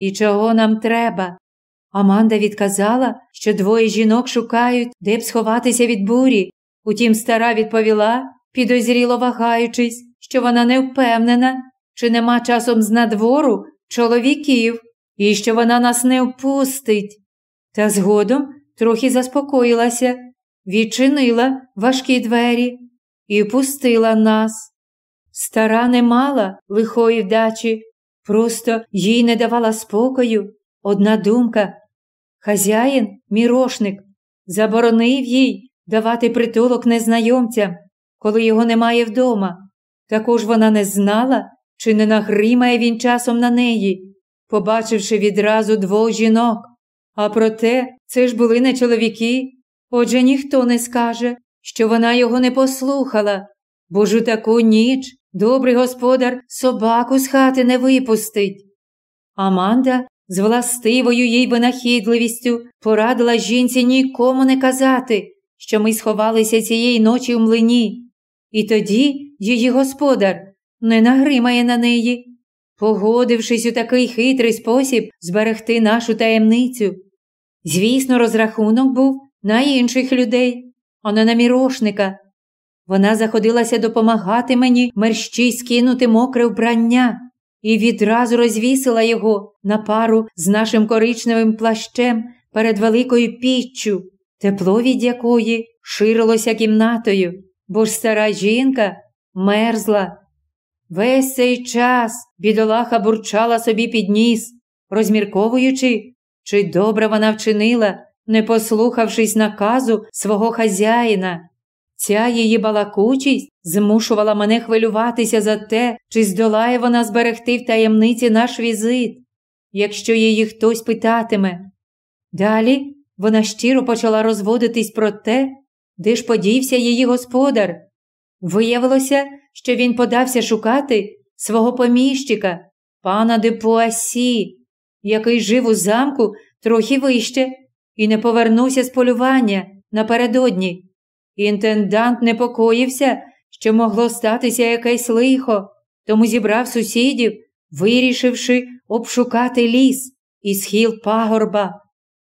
і чого нам треба. Аманда відказала, що двоє жінок шукають, де б сховатися від бурі. Утім, стара відповіла, підозріло вагаючись, що вона не впевнена, чи нема часом з надвору чоловіків, і що вона нас не впустить. Та згодом трохи заспокоїлася, відчинила важкі двері і пустила нас. Стара не мала лихої вдачі, просто їй не давала спокою одна думка. Хазяїн, мірошник, заборонив їй давати притулок незнайомцям, коли його немає вдома. Також вона не знала, чи не нагримає він часом на неї, побачивши відразу двох жінок. А проте це ж були не чоловіки, отже ніхто не скаже, що вона його не послухала, бо ж у таку ніч добрий господар собаку з хати не випустить. Аманда з властивою їй винахідливістю порадила жінці нікому не казати, що ми сховалися цієї ночі в млині, і тоді її господар не нагримає на неї, погодившись у такий хитрий спосіб зберегти нашу таємницю. Звісно, розрахунок був на інших людей, а не на мірошника. Вона заходилася допомагати мені мерщій скинути мокре вбрання і відразу розвісила його на пару з нашим коричневим плащем перед великою піччю, тепло від якої ширилося кімнатою, бо ж стара жінка мерзла. Весь цей час бідолаха бурчала собі під ніс, розмірковуючи, чи добре вона вчинила, не послухавшись наказу свого хазяїна. Ця її балакучість змушувала мене хвилюватися за те, чи здолає вона зберегти в таємниці наш візит, якщо її хтось питатиме. Далі вона щиро почала розводитись про те, де ж подівся її господар. Виявилося, що він подався шукати свого поміщика, пана де Пуасі, який жив у замку трохи вище і не повернувся з полювання напередодні. Інтендант непокоївся, що могло статися якесь лихо, тому зібрав сусідів, вирішивши обшукати ліс і схил пагорба.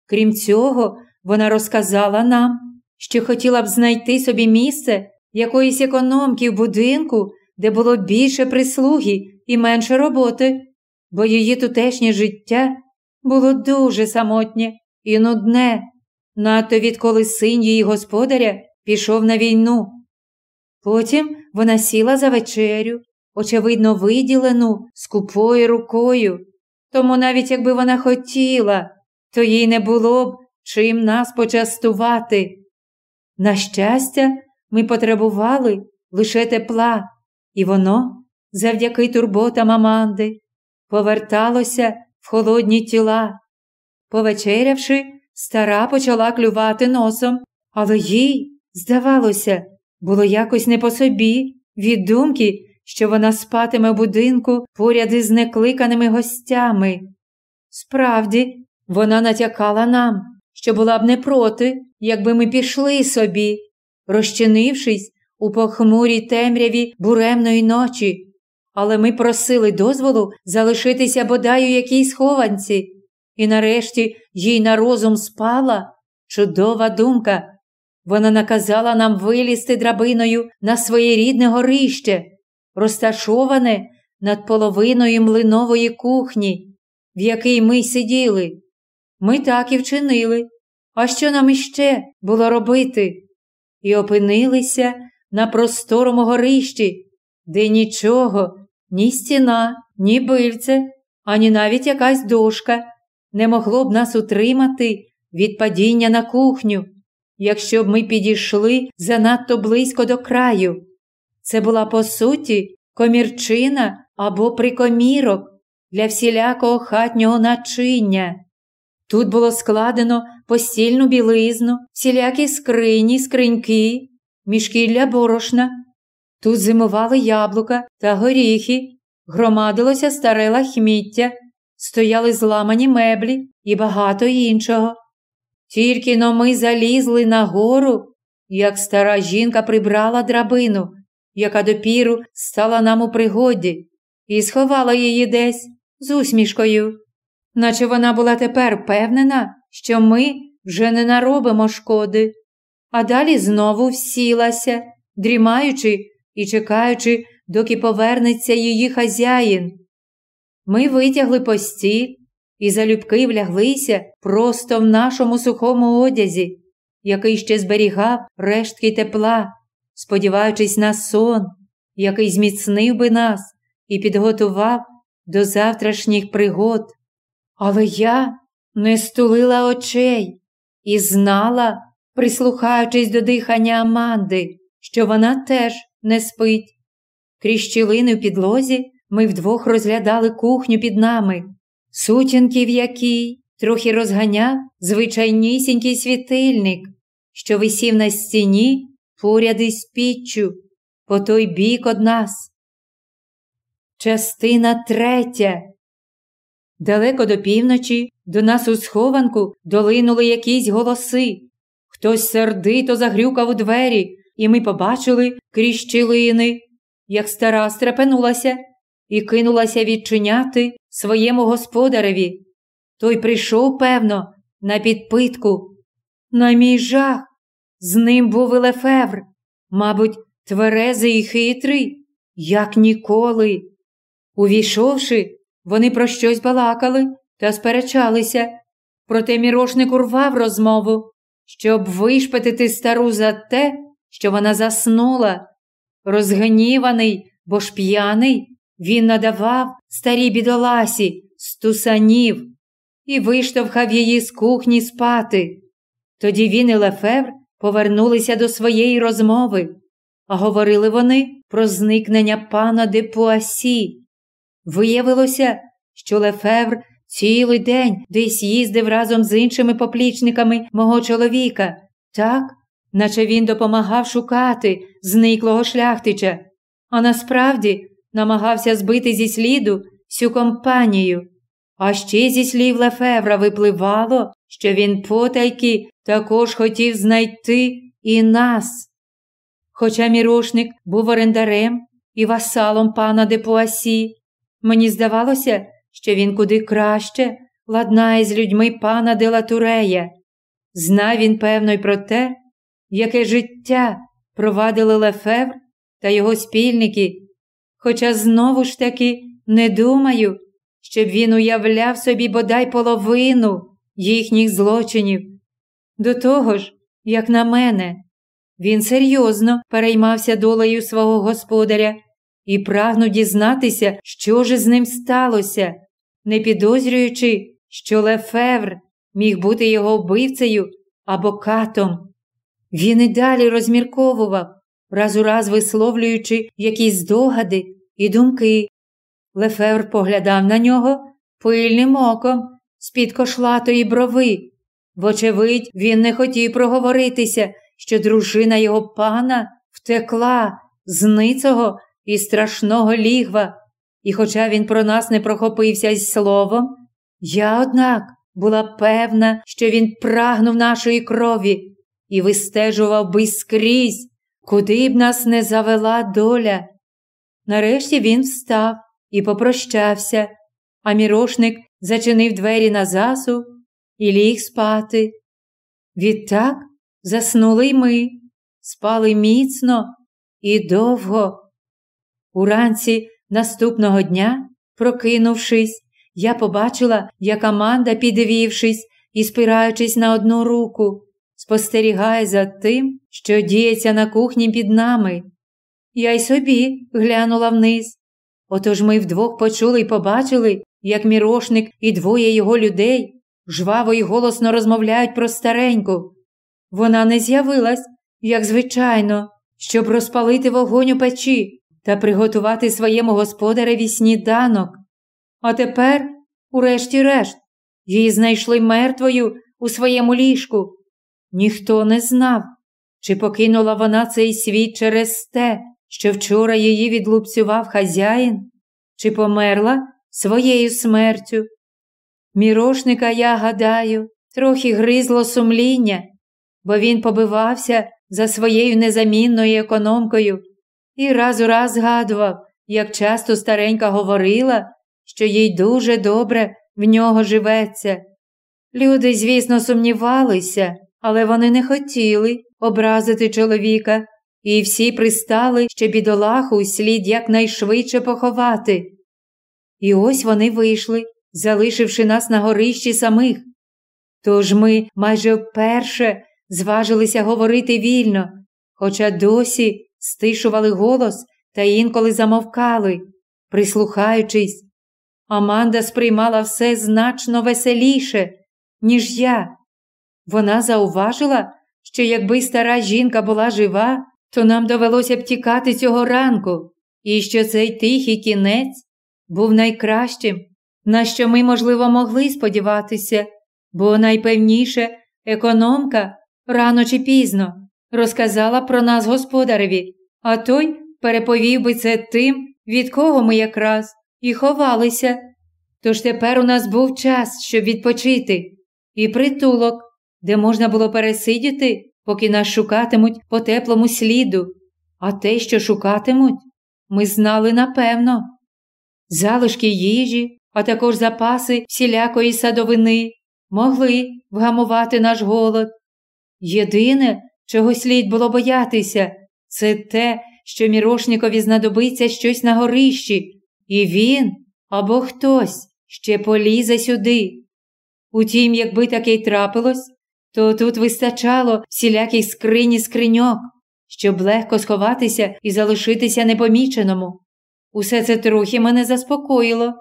Крім цього, вона розказала нам, що хотіла б знайти собі місце якоїсь економки в будинку, де було більше прислуги і менше роботи, бо її тутешнє життя було дуже самотнє і нудне, надто відколи син її господаря пішов на війну. Потім вона сіла за вечерю, очевидно, виділену скупою рукою, тому навіть якби вона хотіла, то їй не було б чим нас почастувати. На щастя, ми потребували лише тепла, і воно, завдяки турботам Аманди, поверталося в холодні тіла. Повечерявши, стара почала клювати носом, але їй Здавалося, було якось не по собі від думки, що вона спатиме в будинку поряд із некликаними гостями. Справді, вона натякала нам, що була б не проти, якби ми пішли собі, розчинившись у похмурій темряві буремної ночі, але ми просили дозволу залишитися бодай у якійсь хованці, і нарешті їй на розум спала чудова думка вона наказала нам вилізти драбиною на своє рідне горище, розташоване над половиною млинової кухні, в якій ми сиділи. Ми так і вчинили. А що нам іще було робити? І опинилися на просторому горищі, де нічого, ні стіна, ні бильце, ані навіть якась дошка не могло б нас утримати від падіння на кухню якщо б ми підійшли занадто близько до краю. Це була, по суті, комірчина або прикомірок для всілякого хатнього начиння. Тут було складено постільну білизну, всілякі скрині, скриньки, мішки для борошна. Тут зимували яблука та горіхи, громадилося старе лахміття, стояли зламані меблі і багато іншого. Тільки но ми залізли на гору, як стара жінка прибрала драбину, яка допіру стала нам у пригоді, і сховала її десь з усмішкою. наче вона була тепер впевнена, що ми вже не наробимо шкоди, а далі знову всілася, дрімаючи і чекаючи, доки повернеться її хазяїн. Ми витягли постіль і залюбки вляглися просто в нашому сухому одязі, який ще зберігав рештки тепла, сподіваючись на сон, який зміцнив би нас і підготував до завтрашніх пригод. Але я не стулила очей і знала, прислухаючись до дихання Аманди, що вона теж не спить. Крізь щілини в підлозі ми вдвох розглядали кухню під нами, сутінки в якій трохи розганяв звичайнісінький світильник, що висів на стіні поряд із піччю, по той бік од нас. Частина третя. Далеко до півночі до нас у схованку долинули якісь голоси. Хтось сердито загрюкав у двері, і ми побачили крізь щілини, як стара стрепенулася і кинулася відчиняти своєму господареві. Той прийшов, певно, на підпитку. На мій жах, з ним був Елефевр, мабуть, тверезий і хитрий, як ніколи. Увійшовши, вони про щось балакали та сперечалися, проте мірошник урвав розмову, щоб вишпетити стару за те, що вона заснула. Розгніваний, бо ж п'яний, він надавав старій бідоласі стусанів і виштовхав її з кухні спати. Тоді він і Лефевр повернулися до своєї розмови, а говорили вони про зникнення пана де Пуасі. Виявилося, що Лефевр цілий день десь їздив разом з іншими поплічниками мого чоловіка, так, наче він допомагав шукати зниклого шляхтича, а насправді намагався збити зі сліду всю компанію. А ще зі слів Лефевра випливало, що він потайки також хотів знайти і нас. Хоча мірошник був орендарем і васалом пана де Пуасі, мені здавалося, що він куди краще ладнає з людьми пана де Латурея. Знав він, певно, й про те, яке життя провадили Лефевр та його спільники, хоча знову ж таки не думаю, щоб він уявляв собі бодай половину їхніх злочинів. До того ж, як на мене, він серйозно переймався долею свого господаря і прагнув дізнатися, що ж з ним сталося, не підозрюючи, що Лефевр міг бути його вбивцею або катом. Він і далі розмірковував, раз у раз висловлюючи якісь здогади і думки. Лефевр поглядав на нього пильним оком з-під кошлатої брови. Вочевидь, він не хотів проговоритися, що дружина його пана втекла з ницого і страшного лігва, і хоча він про нас не прохопився із словом, я, однак, була певна, що він прагнув нашої крові і вистежував би скрізь, куди б нас не завела доля. Нарешті він встав і попрощався, а мірошник зачинив двері на засу і ліг спати. Відтак заснули й ми, спали міцно і довго. Уранці наступного дня, прокинувшись, я побачила, як Аманда, підвівшись і спираючись на одну руку, спостерігає за тим, що діється на кухні під нами. Я й собі глянула вниз. Отож ми вдвох почули й побачили, як мірошник і двоє його людей жваво й голосно розмовляють про стареньку. Вона не з'явилась, як звичайно, щоб розпалити вогонь у печі та приготувати своєму господареві сніданок. А тепер, урешті-решт, її знайшли мертвою у своєму ліжку. Ніхто не знав, чи покинула вона цей світ через те, що вчора її відлупцював хазяїн, чи померла своєю смертю. Мірошника, я гадаю, трохи гризло сумління, бо він побивався за своєю незамінною економкою і раз у раз згадував, як часто старенька говорила, що їй дуже добре в нього живеться. Люди, звісно, сумнівалися, але вони не хотіли образити чоловіка, і всі пристали, що бідолаху слід якнайшвидше поховати. І ось вони вийшли, залишивши нас на горищі самих. Тож ми майже вперше зважилися говорити вільно, хоча досі стишували голос та інколи замовкали, прислухаючись. Аманда сприймала все значно веселіше, ніж я. Вона зауважила, що якби стара жінка була жива, то нам довелося б тікати цього ранку, і що цей тихий кінець був найкращим, на що ми, можливо, могли сподіватися, бо найпевніше економка рано чи пізно розказала про нас господареві, а той переповів би це тим, від кого ми якраз і ховалися. Тож тепер у нас був час, щоб відпочити, і притулок, де можна було пересидіти, поки нас шукатимуть по теплому сліду, а те, що шукатимуть, ми знали напевно. Залишки їжі, а також запаси всілякої садовини могли вгамувати наш голод. Єдине, чого слід було боятися, це те, що мірошникові знадобиться щось на горищі, і він або хтось ще полізе сюди. Утім, якби таке й трапилось, то тут вистачало всіляких скрині скриньок, щоб легко сховатися і залишитися непоміченому. Усе це трохи мене заспокоїло,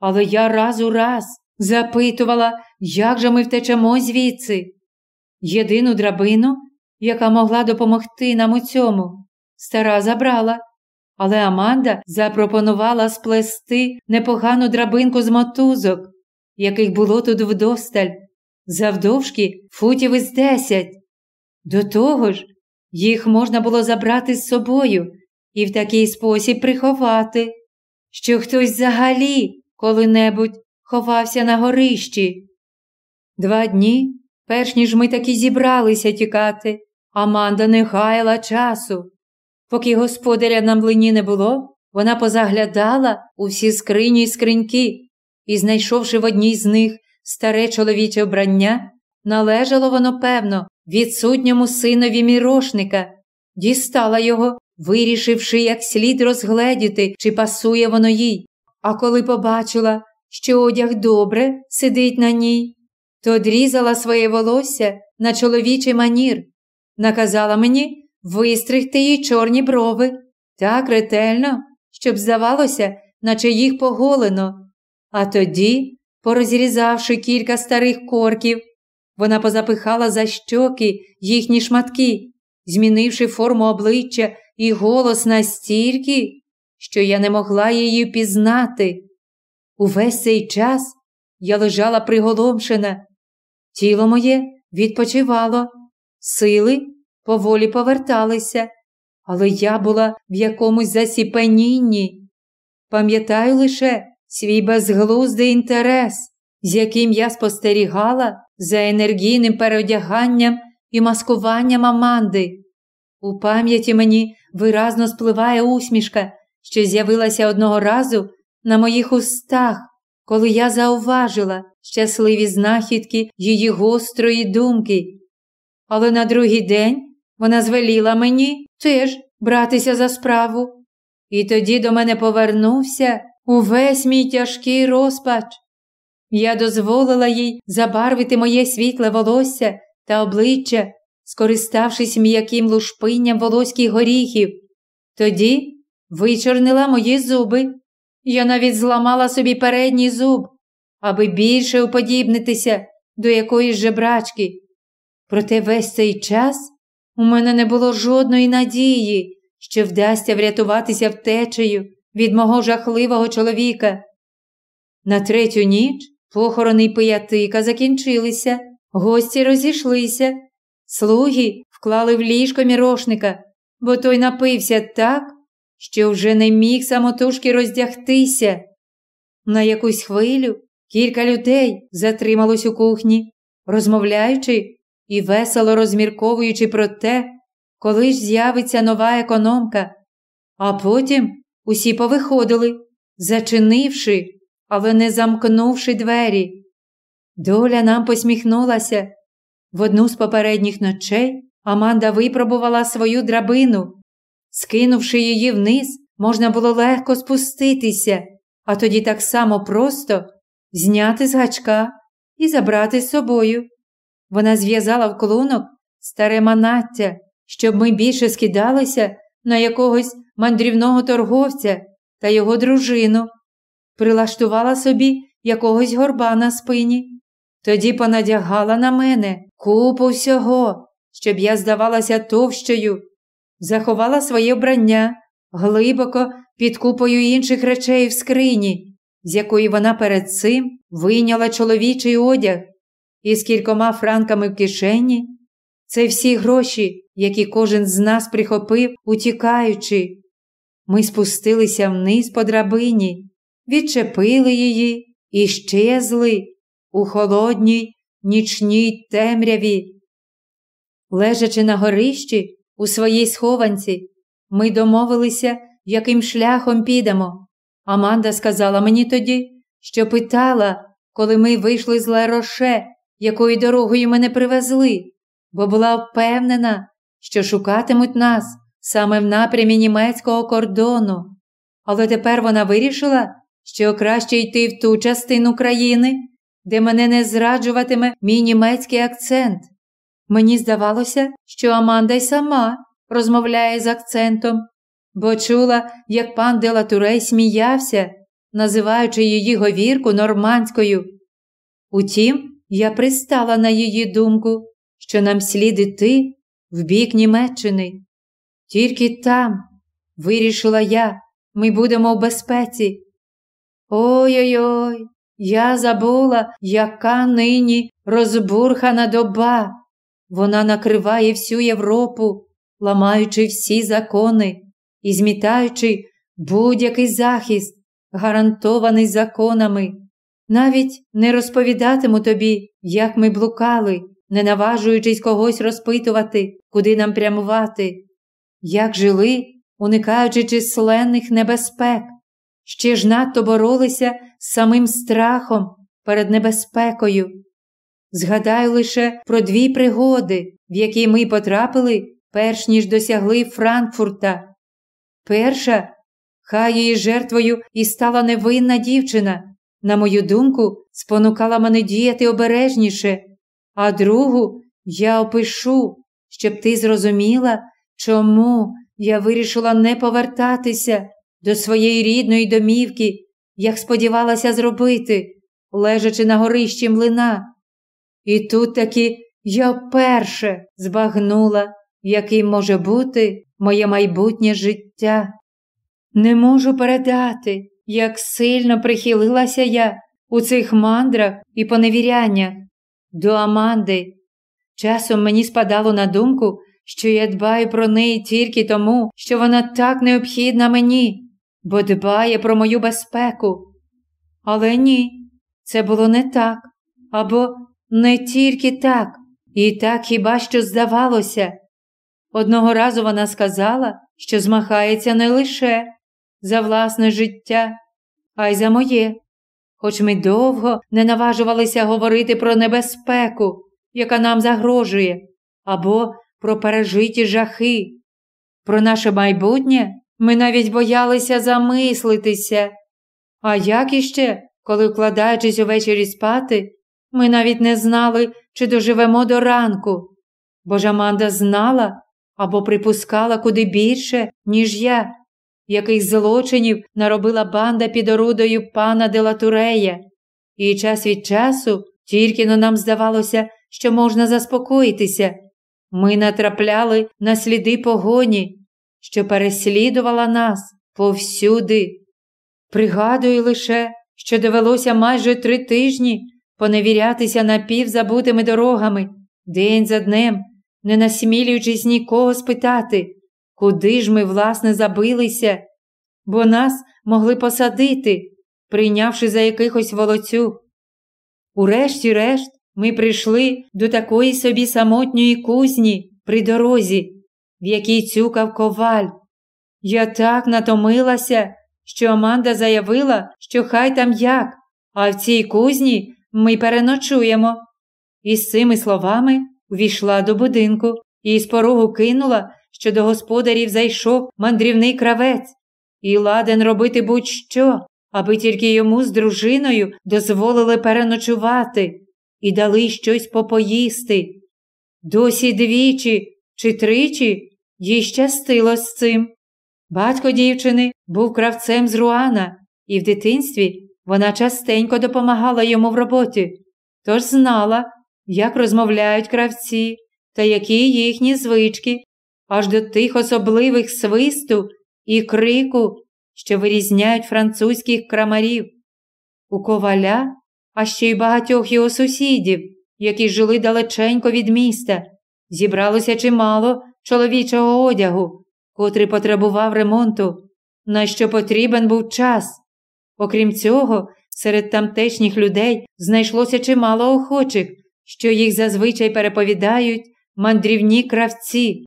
але я раз у раз запитувала, як же ми втечемо звідси. Єдину драбину, яка могла допомогти нам у цьому, стара забрала, але Аманда запропонувала сплести непогану драбинку з мотузок, яких було тут вдосталь, завдовжки футів із десять. До того ж, їх можна було забрати з собою і в такий спосіб приховати, що хтось взагалі коли-небудь ховався на горищі. Два дні, перш ніж ми таки зібралися тікати, Аманда не гаяла часу. Поки господаря на млині не було, вона позаглядала у всі скрині й скриньки і, знайшовши в одній з них старе чоловіче вбрання, належало воно, певно, відсутньому синові мірошника, дістала його, вирішивши, як слід розгледіти, чи пасує воно їй. А коли побачила, що одяг добре сидить на ній, то одрізала своє волосся на чоловічий манір, наказала мені вистригти їй чорні брови так ретельно, щоб здавалося, наче їх поголено. А тоді, порозрізавши кілька старих корків, вона позапихала за щоки їхні шматки, змінивши форму обличчя і голос настільки, що я не могла її пізнати. Увесь цей час я лежала приголомшена. Тіло моє відпочивало, сили поволі поверталися, але я була в якомусь засіпанінні. Пам'ятаю лише свій безглуздий інтерес, з яким я спостерігала за енергійним переодяганням і маскуванням Аманди. У пам'яті мені виразно спливає усмішка, що з'явилася одного разу на моїх устах, коли я зауважила щасливі знахідки її гострої думки. Але на другий день вона звеліла мені теж братися за справу. І тоді до мене повернувся увесь мій тяжкий розпач. Я дозволила їй забарвити моє світле волосся та обличчя, скориставшись м'яким лушпинням волоських горіхів. Тоді вичорнила мої зуби. Я навіть зламала собі передній зуб, аби більше уподібнитися до якоїсь жебрачки. Проте весь цей час у мене не було жодної надії, що вдасться врятуватися втечею від мого жахливого чоловіка. На третю ніч похорони пиятика закінчилися, гості розійшлися, слуги вклали в ліжко мірошника, бо той напився так, що вже не міг самотужки роздягтися. На якусь хвилю кілька людей затрималось у кухні, розмовляючи і весело розмірковуючи про те, коли ж з'явиться нова економка, а потім усі повиходили, зачинивши, але не замкнувши двері. Доля нам посміхнулася. В одну з попередніх ночей Аманда випробувала свою драбину. Скинувши її вниз, можна було легко спуститися, а тоді так само просто зняти з гачка і забрати з собою. Вона зв'язала в клунок старе манаття, щоб ми більше скидалися на якогось мандрівного торговця та його дружину, прилаштувала собі якогось горба на спині, тоді понадягала на мене купу всього, щоб я здавалася товщою, заховала своє вбрання глибоко під купою інших речей в скрині, з якої вона перед цим вийняла чоловічий одяг і з кількома франками в кишені. Це всі гроші, які кожен з нас прихопив, утікаючи. Ми спустилися вниз по драбині, відчепили її і щезли у холодній нічній темряві. Лежачи на горищі у своїй схованці, ми домовилися, яким шляхом підемо. Аманда сказала мені тоді, що питала, коли ми вийшли з Лероше, якою дорогою мене привезли, бо була впевнена, що шукатимуть нас саме в напрямі німецького кордону. Але тепер вона вирішила, що краще йти в ту частину країни, де мене не зраджуватиме мій німецький акцент. Мені здавалося, що Аманда й сама розмовляє з акцентом, бо чула, як пан Делатурей сміявся, називаючи її говірку нормандською. Утім, я пристала на її думку, що нам слід іти в бік Німеччини. Тільки там, вирішила я, ми будемо в безпеці. Ой-ой-ой, я забула, яка нині розбурхана доба. Вона накриває всю Європу, ламаючи всі закони і змітаючи будь-який захист, гарантований законами. Навіть не розповідатиму тобі, як ми блукали, не наважуючись когось розпитувати, куди нам прямувати, як жили, уникаючи численних небезпек, ще ж надто боролися з самим страхом перед небезпекою. Згадаю лише про дві пригоди, в які ми потрапили, перш ніж досягли Франкфурта. Перша, хай її жертвою і стала невинна дівчина, на мою думку, спонукала мене діяти обережніше, а другу я опишу, щоб ти зрозуміла, чому я вирішила не повертатися до своєї рідної домівки, як сподівалася зробити, лежачи на горищі млина. І тут таки я вперше збагнула, яким може бути моє майбутнє життя. Не можу передати, як сильно прихилилася я у цих мандрах і поневіряннях до Аманди. Часом мені спадало на думку, що я дбаю про неї тільки тому, що вона так необхідна мені, бо дбає про мою безпеку. Але ні, це було не так, або не тільки так, і так хіба що здавалося. Одного разу вона сказала, що змахається не лише за власне життя, а й за моє. Хоч ми довго не наважувалися говорити про небезпеку, яка нам загрожує, або про пережиті жахи. Про наше майбутнє ми навіть боялися замислитися. А як іще, коли, вкладаючись увечері спати, ми навіть не знали, чи доживемо до ранку, бо ж Аманда знала або припускала куди більше, ніж я, яких злочинів наробила банда під орудою пана Делатурея, і час від часу тільки но нам здавалося, що можна заспокоїтися. Ми натрапляли на сліди погоні, що переслідувала нас повсюди. Пригадую лише, що довелося майже три тижні поневірятися напівзабутими дорогами, день за днем, не насмілюючись нікого спитати, куди ж ми, власне, забилися, бо нас могли посадити, прийнявши за якихось волоцюг. Урешті-решт, ми прийшли до такої собі самотньої кузні при дорозі, в якій цюкав коваль. Я так натомилася, що Аманда заявила, що хай там як, а в цій кузні ми переночуємо. І з цими словами увійшла до будинку і з порогу кинула, що до господарів зайшов мандрівний кравець, і ладен робити будь-що, аби тільки йому з дружиною дозволили переночувати і дали щось попоїсти. Досі двічі чи тричі їй щастило з цим. Батько дівчини був кравцем з Руана, і в дитинстві вона частенько допомагала йому в роботі, тож знала, як розмовляють кравці та які їхні звички, аж до тих особливих свисту і крику, що вирізняють французьких крамарів. У коваля, а ще й багатьох його сусідів, які жили далеченько від міста, зібралося чимало чоловічого одягу, котрий потребував ремонту, на що потрібен був час. Окрім цього, серед тамтешніх людей знайшлося чимало охочих, що їх зазвичай переповідають мандрівні кравці.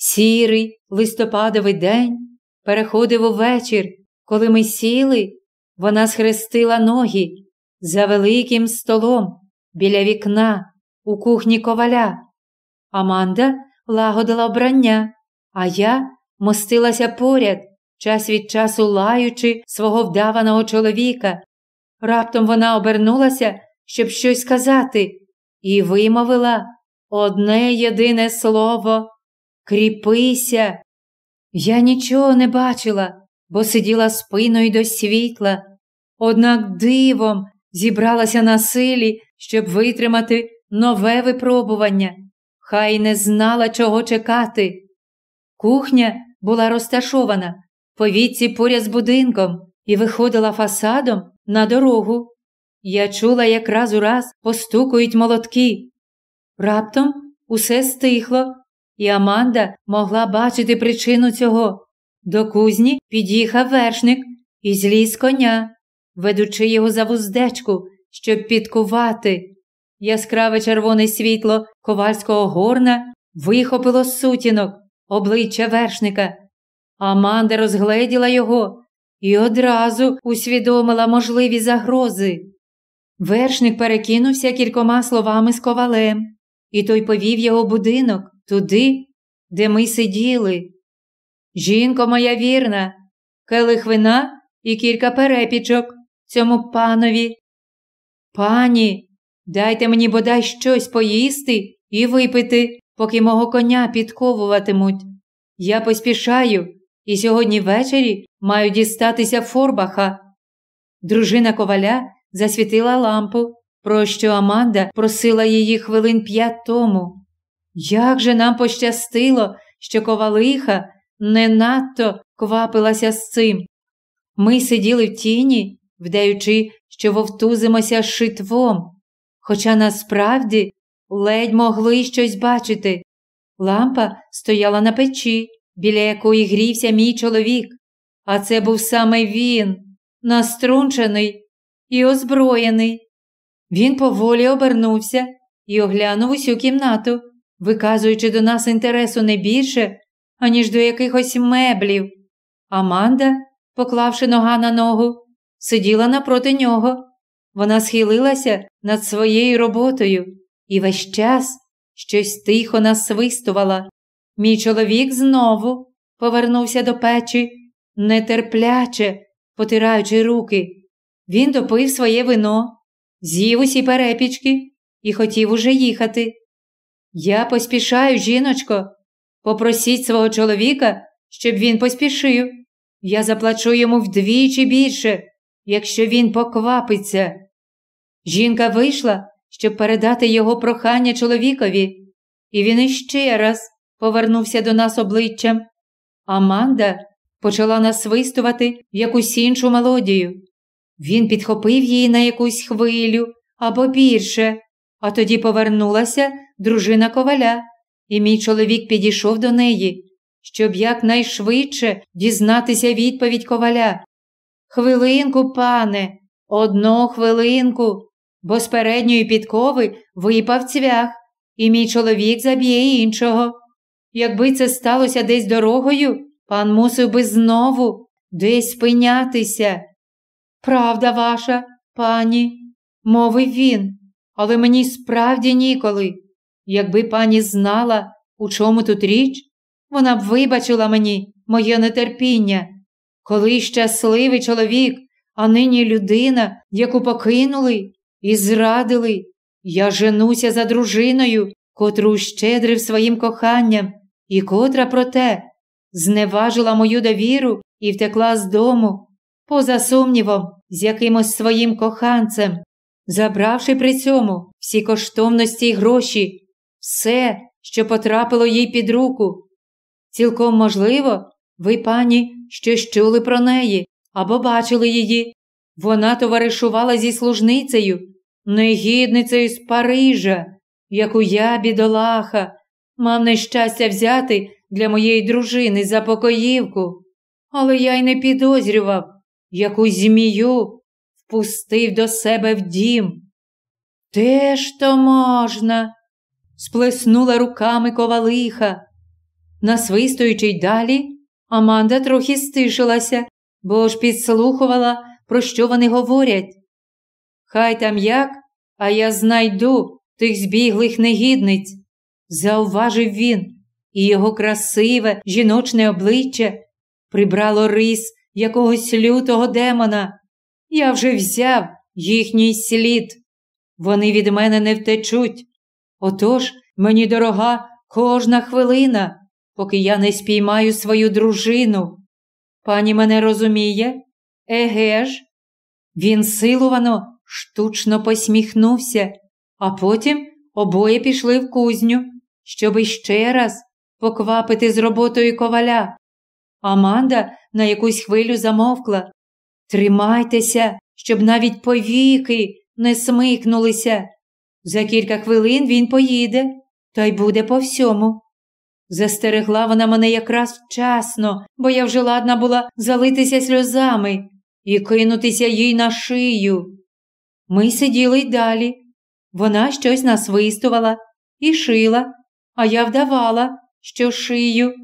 Сірий листопадовий день переходив у вечір, коли ми сіли, вона схрестила ноги за великим столом біля вікна у кухні коваля. Аманда лагодила обрання, а я мостилася поряд, час від часу лаючи свого вдаваного чоловіка. Раптом вона обернулася, щоб щось сказати, і вимовила одне єдине слово кріпися. Я нічого не бачила, бо сиділа спиною до світла, однак дивом зібралася на силі, щоб витримати нове випробування, хай не знала, чого чекати. Кухня була розташована по віці поряд з будинком і виходила фасадом на дорогу. Я чула, як раз у раз постукують молотки. Раптом усе стихло, і Аманда могла бачити причину цього. До кузні під'їхав вершник і зліз коня, ведучи його за вуздечку, щоб підкувати. Яскраве червоне світло ковальського горна вихопило з сутінок обличчя вершника. Аманда розгледіла його і одразу усвідомила можливі загрози. Вершник перекинувся кількома словами з ковалем, і той повів його будинок туди, де ми сиділи. Жінко моя вірна, келих вина і кілька перепічок цьому панові. Пані, дайте мені бодай щось поїсти і випити, поки мого коня підковуватимуть. Я поспішаю і сьогодні ввечері маю дістатися Форбаха. Дружина коваля засвітила лампу, про що Аманда просила її хвилин п'ять тому. Як же нам пощастило, що ковалиха не надто квапилася з цим. Ми сиділи в тіні, вдаючи, що вовтузимося шитвом, хоча насправді ледь могли щось бачити. Лампа стояла на печі, біля якої грівся мій чоловік, а це був саме він, наструнчений і озброєний. Він поволі обернувся і оглянув усю кімнату, виказуючи до нас інтересу не більше, аніж до якихось меблів. Аманда, поклавши нога на ногу, сиділа напроти нього. Вона схилилася над своєю роботою і весь час щось тихо насвистувала. Мій чоловік знову повернувся до печі, нетерпляче, потираючи руки. Він допив своє вино, з'їв усі перепічки і хотів уже їхати. Я поспішаю, жіночко, попросіть свого чоловіка, щоб він поспішив. Я заплачу йому вдвічі більше, якщо він поквапиться. Жінка вийшла, щоб передати його прохання чоловікові, і він іще раз повернувся до нас обличчям. Аманда почала насвистувати якусь іншу мелодію. Він підхопив її на якусь хвилю або більше, а тоді повернулася дружина коваля, і мій чоловік підійшов до неї, щоб якнайшвидше дізнатися відповідь коваля. Хвилинку, пане, одну хвилинку, бо з передньої підкови випав цвях, і мій чоловік заб'є іншого. Якби це сталося десь дорогою, пан мусив би знову десь спинятися. Правда ваша, Пані, мовив він, але мені справді ніколи. Якби пані знала, у чому тут річ, вона б вибачила мені моє нетерпіння. Коли щасливий чоловік, а нині людина, яку покинули і зрадили, я женуся за дружиною, котру щедрив своїм коханням, і котра, проте, зневажила мою довіру і втекла з дому, поза сумнівом, з якимось своїм коханцем, забравши при цьому всі коштовності й гроші, все, що потрапило їй під руку. Цілком можливо, ви, пані, щось чули про неї або бачили її. Вона товаришувала зі служницею, негідницею з Парижа, яку я, бідолаха, мав нещастя взяти для моєї дружини за покоївку. Але я й не підозрював, яку змію впустив до себе в дім. Теж то можна, сплеснула руками ковалиха. Насвистуючи й далі, Аманда трохи стишилася, бо ж підслухувала, про що вони говорять. Хай там як, а я знайду тих збіглих негідниць, зауважив він, і його красиве жіночне обличчя прибрало рис якогось лютого демона. Я вже взяв їхній слід. Вони від мене не втечуть. Отож мені дорога кожна хвилина, поки я не спіймаю свою дружину. Пані мене розуміє? Еге ж? Він силувано, штучно посміхнувся, а потім обоє пішли в кузню, щоб іще раз поквапити з роботою коваля. Аманда на якусь хвилю замовкла. Тримайтеся, щоб навіть повіки не смикнулися. За кілька хвилин він поїде, та й буде по всьому. Застерегла вона мене якраз вчасно, бо я вже ладна була залитися сльозами і кинутися їй на шию. Ми сиділи й далі. Вона щось насвистувала і шила, а я вдавала, що шию.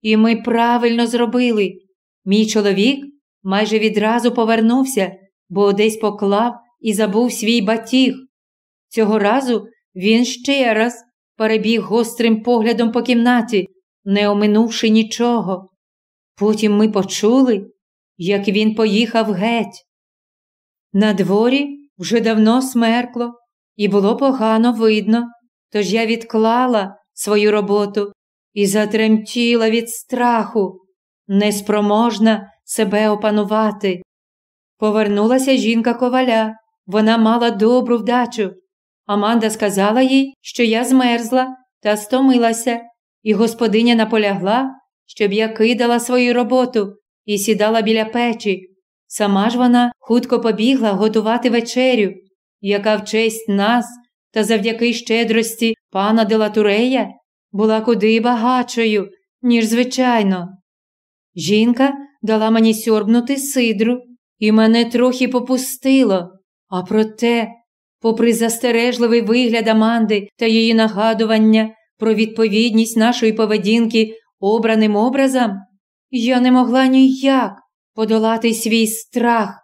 І ми правильно зробили. Мій чоловік майже відразу повернувся, бо десь поклав і забув свій батіг. Цього разу він ще раз перебіг гострим поглядом по кімнаті, не оминувши нічого. Потім ми почули, як він поїхав геть. На дворі вже давно смеркло, і було погано видно, тож я відклала свою роботу і затремтіла від страху, неспроможна себе опанувати. Повернулася жінка коваля, вона мала добру вдачу. Аманда сказала їй, що я змерзла та стомилася, і господиня наполягла, щоб я кидала свою роботу і сідала біля печі. Сама ж вона хутко побігла готувати вечерю, яка в честь нас та завдяки щедрості пана Делатурея була куди багатшою, ніж звичайно. Жінка дала мені сьорбнути сидру, і мене трохи попустило, а проте Попри застережливий вигляд Аманди та її нагадування про відповідність нашої поведінки обраним образам, я не могла ніяк подолати свій страх.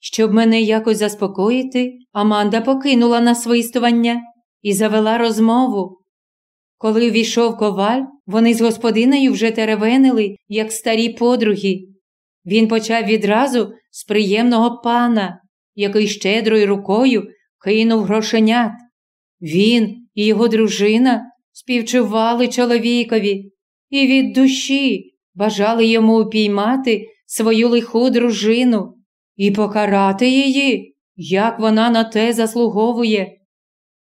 Щоб мене якось заспокоїти, Аманда покинула насвистування і завела розмову. Коли ввійшов коваль, вони з господинею вже теревенили, як старі подруги. Він почав відразу з приємного пана, який щедрою рукою кинув грошенят. Він і його дружина співчували чоловікові і від душі бажали йому упіймати свою лиху дружину і покарати її, як вона на те заслуговує.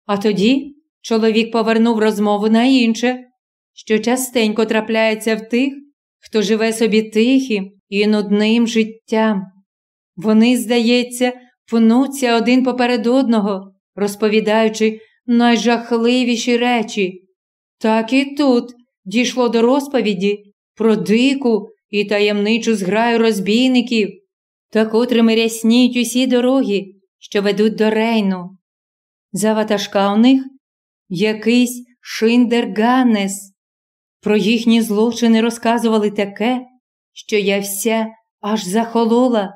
А тоді чоловік повернув розмову на інше, що частенько трапляється в тих, хто живе собі тихим і нудним життям. Вони, здається, пнуться один поперед одного, розповідаючи найжахливіші речі. Так і тут дійшло до розповіді про дику і таємничу зграю розбійників, та котрими рясніють усі дороги, що ведуть до Рейну. За ватажка у них якийсь Шиндер Ганнес. Про їхні злочини розказували таке, що я вся аж захолола.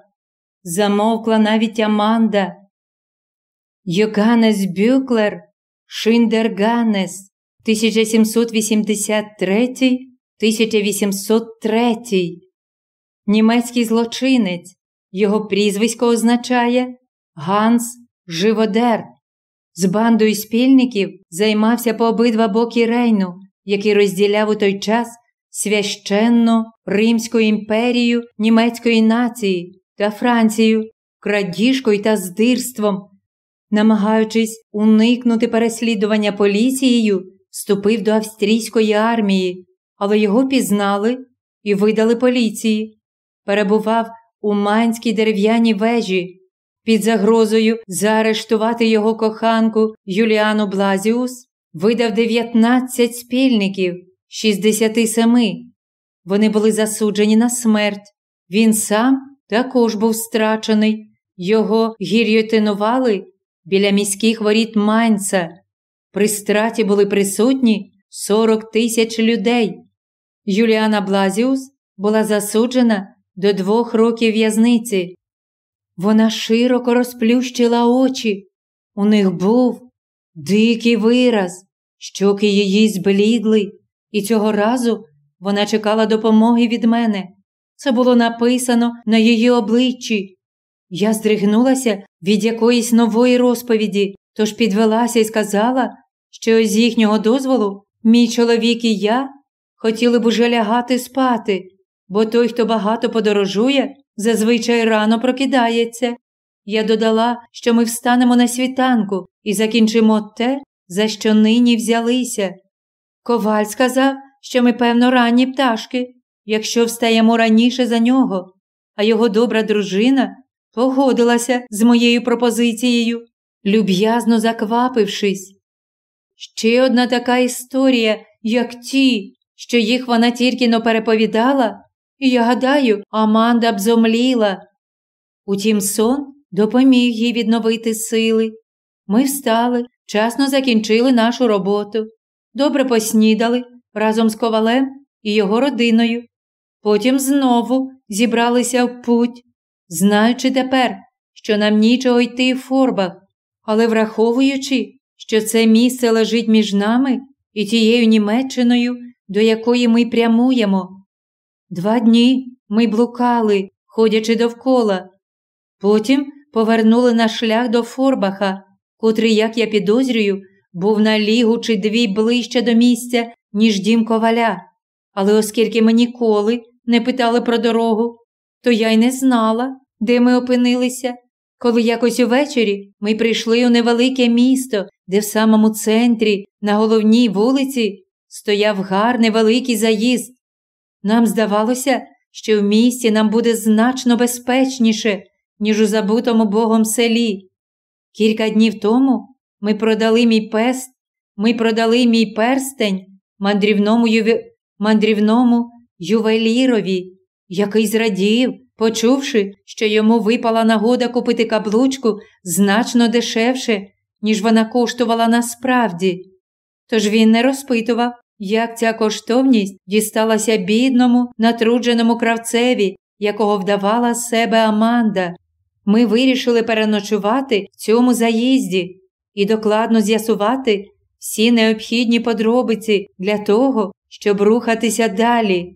Замовкла навіть Аманда, Йоганнес Бюклер, Шиндерганес, 1783-1803. Німецький злочинець. Його прізвисько означає Ганс Живодер. З бандою спільників займався по обидва боки Рейну, який розділяв у той час священну Римську імперію німецької нації та Францію, крадіжкою та здирством. Намагаючись уникнути переслідування поліцією, вступив до австрійської армії, але його пізнали і видали поліції. Перебував у Манській дерев'яній вежі під загрозою заарештувати його коханку Юліану Блазіус, видав 19 спільників 67. Вони були засуджені на смерть. Він сам також був страчений. Його гір'ютинували біля міських воріт Майнца. При страті були присутні 40 тисяч людей. Юліана Блазіус була засуджена до двох років в'язниці. Вона широко розплющила очі. У них був дикий вираз, щоки її зблідли, і цього разу вона чекала допомоги від мене. Це було написано на її обличчі. Я здригнулася від якоїсь нової розповіді, тож підвелася і сказала, що з їхнього дозволу мій чоловік і я хотіли б уже лягати спати, бо той, хто багато подорожує, зазвичай рано прокидається. Я додала, що ми встанемо на світанку і закінчимо те, за що нині взялися. Коваль сказав, що ми, певно, ранні пташки, якщо встаємо раніше за нього, а його добра дружина погодилася з моєю пропозицією, люб'язно заквапившись. Ще одна така історія, як ті, що їх вона тільки но переповідала, і я гадаю, Аманда б зомліла. Утім, сон допоміг їй відновити сили. Ми встали, вчасно закінчили нашу роботу, добре поснідали разом з ковалем і його родиною. Потім знову зібралися в путь, знаючи тепер, що нам нічого йти в форбах, але враховуючи, що це місце лежить між нами і тією Німеччиною, до якої ми прямуємо. Два дні ми блукали, ходячи довкола. Потім повернули на шлях до Форбаха, котрий, як я підозрюю, був на лігу чи дві ближче до місця, ніж дім коваля. Але оскільки ми ніколи не питали про дорогу, то я й не знала, де ми опинилися. Коли якось увечері ми прийшли у невелике місто, де в самому центрі, на головній вулиці, стояв гарний великий заїзд. Нам здавалося, що в місті нам буде значно безпечніше, ніж у забутому Богом селі. Кілька днів тому ми продали мій пест, ми продали мій перстень мандрівному юві... мандрівному ювелірові, який зрадів, почувши, що йому випала нагода купити каблучку значно дешевше, ніж вона коштувала насправді. Тож він не розпитував, як ця коштовність дісталася бідному, натрудженому кравцеві, якого вдавала з себе Аманда. Ми вирішили переночувати в цьому заїзді і докладно з'ясувати всі необхідні подробиці для того, щоб рухатися далі.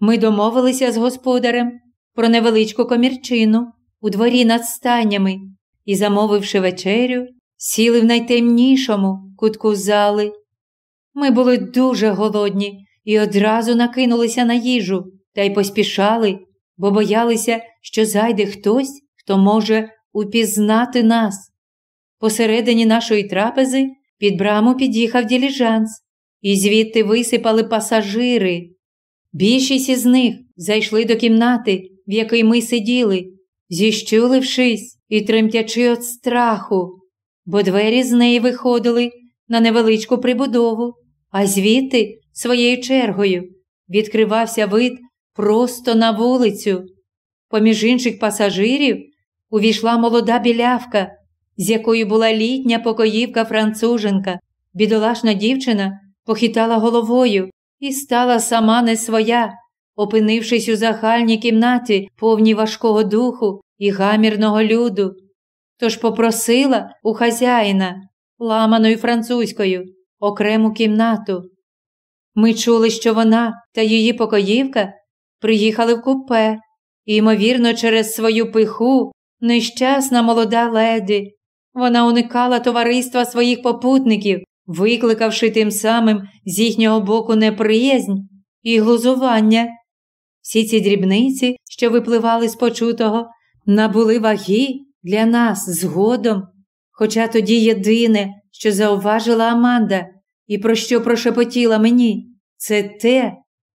Ми домовилися з господарем про невеличку комірчину у дворі над стайнями і, замовивши вечерю, сіли в найтемнішому кутку зали. Ми були дуже голодні і одразу накинулися на їжу та й поспішали, бо боялися, що зайде хтось, хто може упізнати нас. Посередині нашої трапези під браму під'їхав діліжанс, і звідти висипали пасажири. Більшість із них зайшли до кімнати, в якій ми сиділи, зіщулившись і тремтячи від страху, бо двері з неї виходили на невеличку прибудову, а звідти, своєю чергою, відкривався вид просто на вулицю. Поміж інших пасажирів увійшла молода білявка, з якою була літня покоївка француженка. Бідолашна дівчина похитала головою і стала сама не своя, опинившись у загальній кімнаті, повній важкого духу і гамірного люду. тож попросила у хазяїна ламаною французькою окрему кімнату. Ми чули, що вона та її покоївка приїхали в купе, і, ймовірно, через свою пиху нещасна молода леді. Вона уникала товариства своїх попутників, викликавши тим самим з їхнього боку неприязнь і глузування. Всі ці дрібниці, що випливали з почутого, набули ваги для нас згодом. Хоча тоді єдине, що зауважила Аманда і про що прошепотіла мені, це те,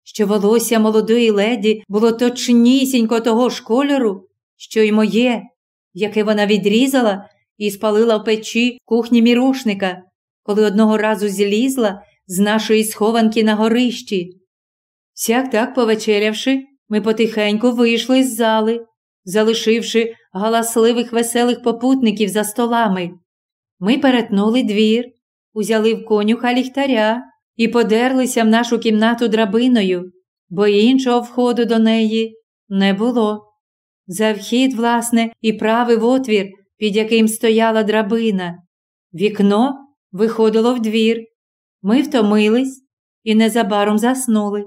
що волосся молодої леді було точнісінько того ж кольору, що й моє, яке вона відрізала і спалила в печі кухні мірошника, коли одного разу злізла з нашої схованки на горищі. Сяк так повечерявши, ми потихеньку вийшли з зали, залишивши галасливих веселих попутників за столами. Ми перетнули двір, узяли в конюха ліхтаря і подерлися в нашу кімнату драбиною, бо іншого входу до неї не було. За вхід, власне, і правив отвір, під яким стояла драбина. Вікно виходило в двір. Ми втомились і незабаром заснули.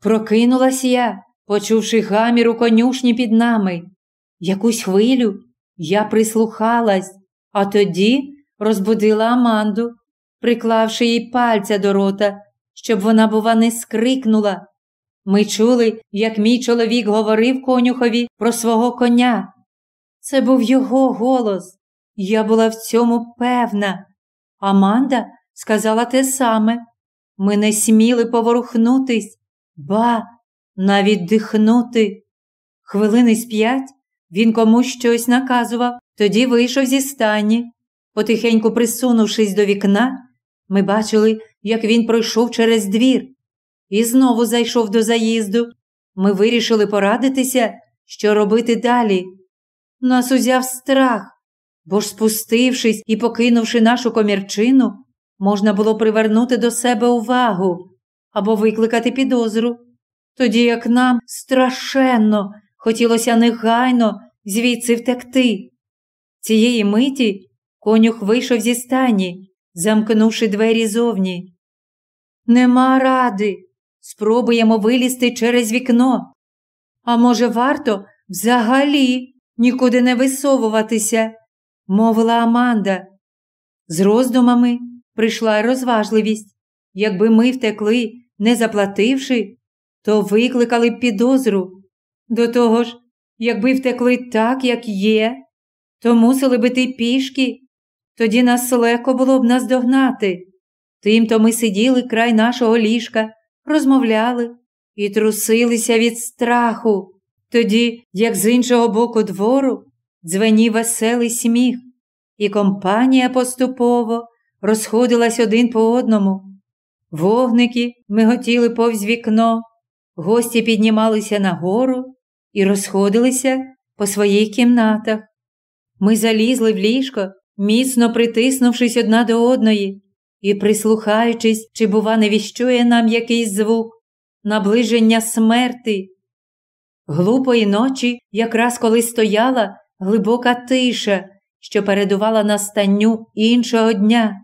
Прокинулась я, почувши гамір у конюшні під нами. Якусь хвилю я прислухалась, а тоді розбудила Аманду, приклавши їй пальця до рота, щоб вона, бува, не скрикнула. Ми чули, як мій чоловік говорив конюхові про свого коня. Це був його голос. Я була в цьому певна. Аманда сказала те саме. Ми не сміли поворухнутись, ба, навіть дихнути. Хвилини з п'ять він комусь щось наказував, тоді вийшов зі стані. Потихеньку присунувшись до вікна, ми бачили, як він пройшов через двір і знову зайшов до заїзду. Ми вирішили порадитися, що робити далі. Нас узяв страх, бо ж, спустившись і покинувши нашу комірчину, можна було привернути до себе увагу або викликати підозру. Тоді як нам страшенно хотілося негайно звідси втекти. Цієї миті конюх вийшов зі стані, замкнувши двері зовні. Нема ради. Спробуємо вилізти через вікно. А може, варто взагалі нікуди не висовуватися, мовила Аманда. З роздумами прийшла розважливість. Якби ми втекли, не заплативши, то викликали б підозру. До того ж, якби втекли так, як є, то мусили би йти пішки, тоді нас легко було б наздогнати. Тимто ми сиділи край нашого ліжка, розмовляли і трусилися від страху, тоді, як з іншого боку двору, дзвенів веселий сміх, і компанія поступово розходилась один по одному. Вогники миготіли повз вікно, гості піднімалися нагору і розходилися по своїх кімнатах. Ми залізли в ліжко, міцно притиснувшись одна до одної, і, прислухаючись, чи, бува, не віщує нам якийсь звук, наближення смерти. Глупої ночі, якраз коли стояла глибока тиша, що передувала настанню іншого дня,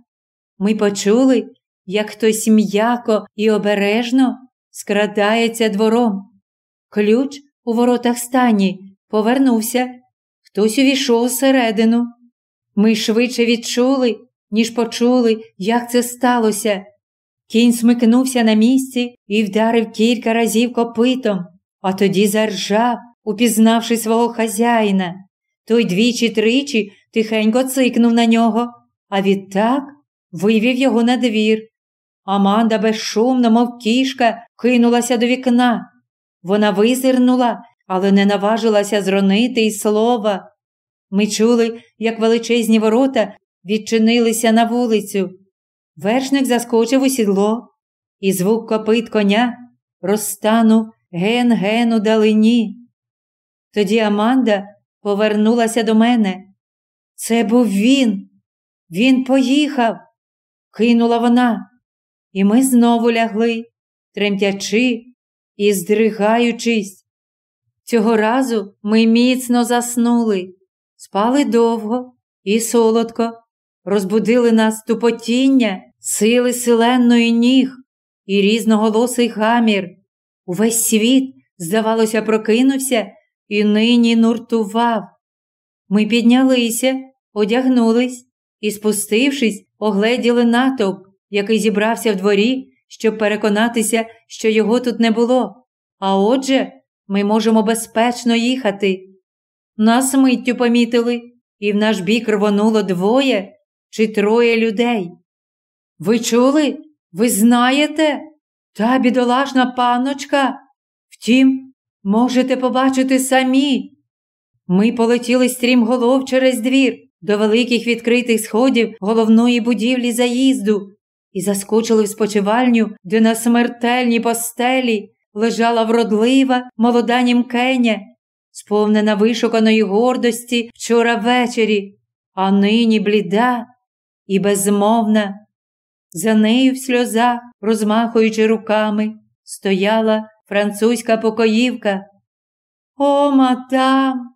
ми почули, як хтось м'яко і обережно скрадається двором. Ключ у воротах стані повернувся, хтось увійшов всередину. Ми швидше відчули, ніж почули, як це сталося. Кінь смикнувся на місці і вдарив кілька разів копитом, а тоді заржав, упізнавши свого хазяїна. Той двічі тричі тихенько цикнув на нього, а відтак вивів його на двір. Аманда безшумно, мов кішка, кинулася до вікна. Вона визирнула, але не наважилася зронити й слова. Ми чули, як величезні ворота відчинилися на вулицю. Вершник заскочив у сідло, і звук копит коня розтанув ген-ген у далині. Тоді Аманда повернулася до мене. Це був він. Він поїхав, кинула вона, і ми знову лягли, тремтячи і здригаючись. Цього разу ми міцно заснули. спали довго і солодко, розбудили нас тупотіння, сили силенної ніг і різноголосий гамір. Увесь світ, здавалося, прокинувся і нині нуртував. Ми піднялися, одягнулись і, спустившись, огледіли натовп, який зібрався в дворі, щоб переконатися, що його тут не було. А отже, ми можемо безпечно їхати. Нас миттю помітили, і в наш бік рвонуло двоє чи троє людей. Ви чули? Ви знаєте? Та бідолашна панночка. Втім, можете побачити самі. Ми полетіли стрімголов через двір до великих відкритих сходів головної будівлі заїзду і заскочили в спочивальню, де на смертельній постелі лежала вродлива молода німкеня, сповнена вишуканої гордості вчора ввечері, а нині бліда і безмовна. За нею в сльозах, розмахуючи руками, стояла французька покоївка. О, мадам,